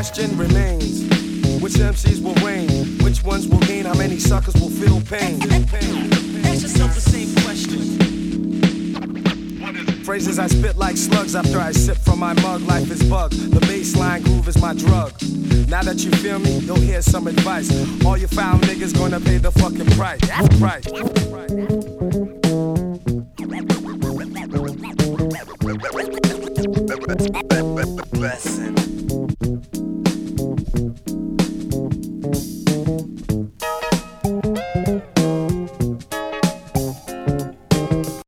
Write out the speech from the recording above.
question remains. Which MCs will reign? Which ones will gain? How many suckers will feel pain? Ask yourself the same question. Phrases I spit like slugs after I sip from my mug. Life is bug. The bassline groove is my drug. Now that you feel me, you'll hear some advice. All you foul niggas gonna pay the fucking price. Price. Blessing.